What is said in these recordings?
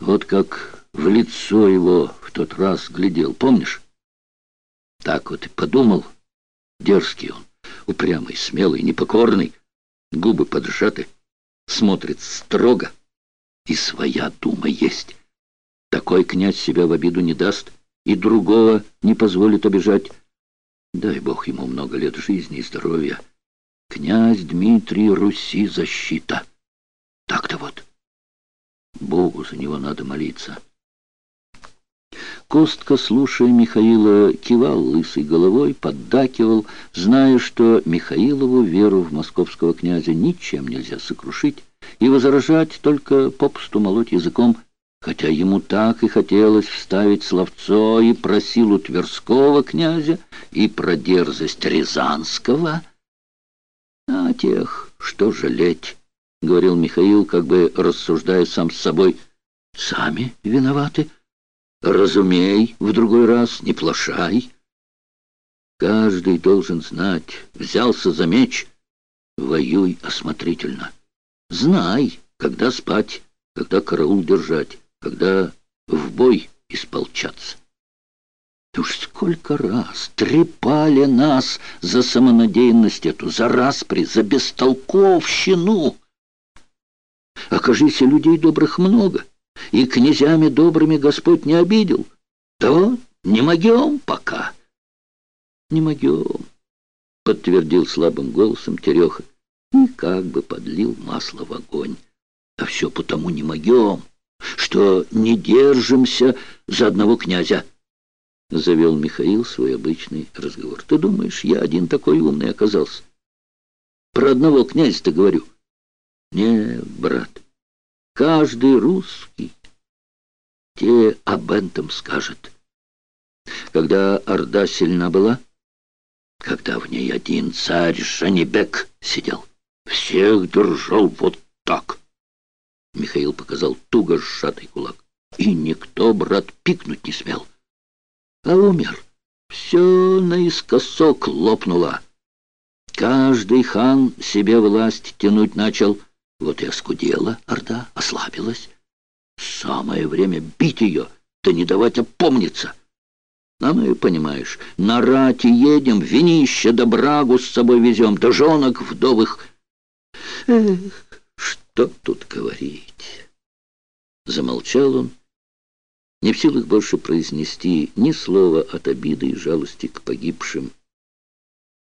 Вот как в лицо его в тот раз глядел, помнишь? Так вот и подумал. Дерзкий он, упрямый, смелый, непокорный, губы поджаты, смотрит строго, и своя дума есть. Такой князь себя в обиду не даст и другого не позволит обижать. Дай Бог ему много лет жизни и здоровья. Князь Дмитрий Руси защита. Так-то вот. Богу за него надо молиться. Костка, слушая Михаила, кивал лысой головой, поддакивал, зная, что Михаилову веру в московского князя ничем нельзя сокрушить, и возражать только попусту молоть языком, хотя ему так и хотелось вставить словцо и про силу Тверского князя, и про дерзость Рязанского. А тех, что жалеть, — говорил Михаил, как бы рассуждая сам с собой, — сами виноваты. Разумей в другой раз, не плашай. Каждый должен знать, взялся за меч, воюй осмотрительно. Знай, когда спать, когда караул держать, когда в бой исполчаться. Уж сколько раз трепали нас за самонадеянность эту, за распри, за бестолковщину. Окажись, людей добрых много и князями добрыми Господь не обидел. Вот, не могем пока. Не могем, подтвердил слабым голосом Тереха и как бы подлил масло в огонь. А все потому не могем, что не держимся за одного князя. Завел Михаил свой обычный разговор. Ты думаешь, я один такой умный оказался? Про одного князя-то говорю. Нет, брат, каждый русский те об этом скажет. Когда Орда сильна была, когда в ней один царь Жанибек сидел, всех держал вот так. Михаил показал туго сжатый кулак. И никто, брат, пикнуть не смел. А умер. Все наискосок лопнуло. Каждый хан себе власть тянуть начал. Вот и оскудела Орда, ослабилась. Самое время бить ее, да не давать опомниться. А мы, понимаешь, на рате едем, винище да брагу с собой везем, да жонок вдовых. Эх, что тут говорить? Замолчал он, не в силах больше произнести ни слова от обиды и жалости к погибшим.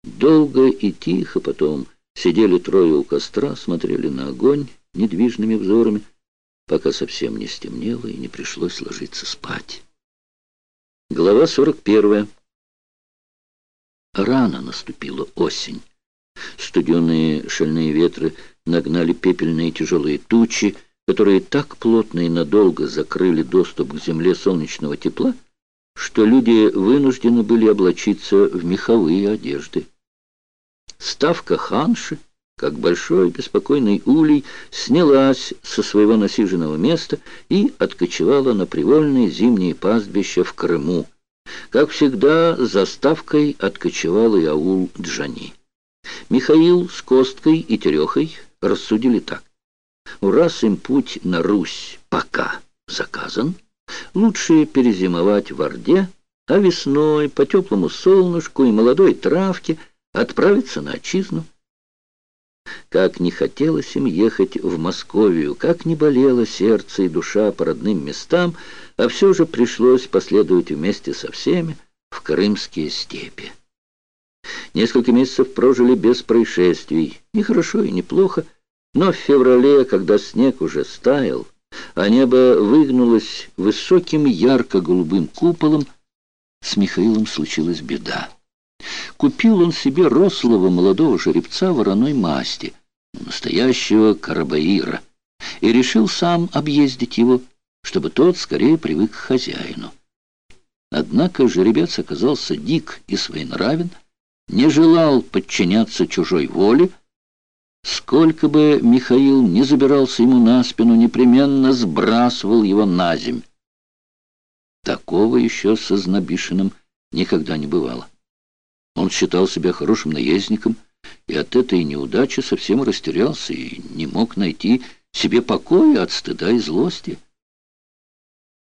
Долго и тихо потом сидели трое у костра, смотрели на огонь недвижными взорами, пока совсем не стемнело и не пришлось ложиться спать. Глава 41. Рано наступила осень. Студеные шальные ветры нагнали пепельные тяжелые тучи, которые так плотно и надолго закрыли доступ к земле солнечного тепла, что люди вынуждены были облачиться в меховые одежды. Ставка ханши — как большой беспокойный улей, снялась со своего насиженного места и откочевала на привольные зимние пастбища в Крыму. Как всегда, заставкой откочевал и аул Джани. Михаил с Косткой и Терехой рассудили так. Раз им путь на Русь пока заказан, лучше перезимовать в Орде, а весной по теплому солнышку и молодой травке отправиться на отчизну. Как не хотелось им ехать в Московию, как не болело сердце и душа по родным местам, а все же пришлось последовать вместе со всеми в крымские степи. Несколько месяцев прожили без происшествий, не хорошо и не плохо, но в феврале, когда снег уже стаял, а небо выгнулось высоким ярко-голубым куполом, с Михаилом случилась беда. Купил он себе рослого молодого жеребца вороной масти, настоящего карабаира, и решил сам объездить его, чтобы тот скорее привык к хозяину. Однако жеребец оказался дик и своенравен, не желал подчиняться чужой воле, Сколько бы Михаил не забирался ему на спину, непременно сбрасывал его на земь. Такого еще со Знобишиным никогда не бывало. Он считал себя хорошим наездником, и от этой неудачи совсем растерялся и не мог найти себе покоя от стыда и злости.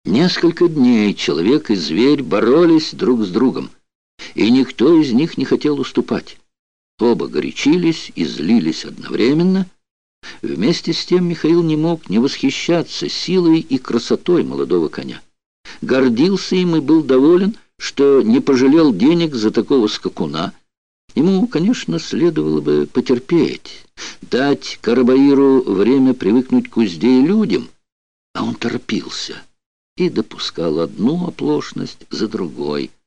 Несколько дней человек и зверь боролись друг с другом, и никто из них не хотел уступать. Оба горячились и злились одновременно. Вместе с тем Михаил не мог не восхищаться силой и красотой молодого коня. Гордился им и был доволен, что не пожалел денег за такого скакуна. Ему, конечно, следовало бы потерпеть, дать Карабаиру время привыкнуть к узде и людям, а он торопился и допускал одну оплошность за другой —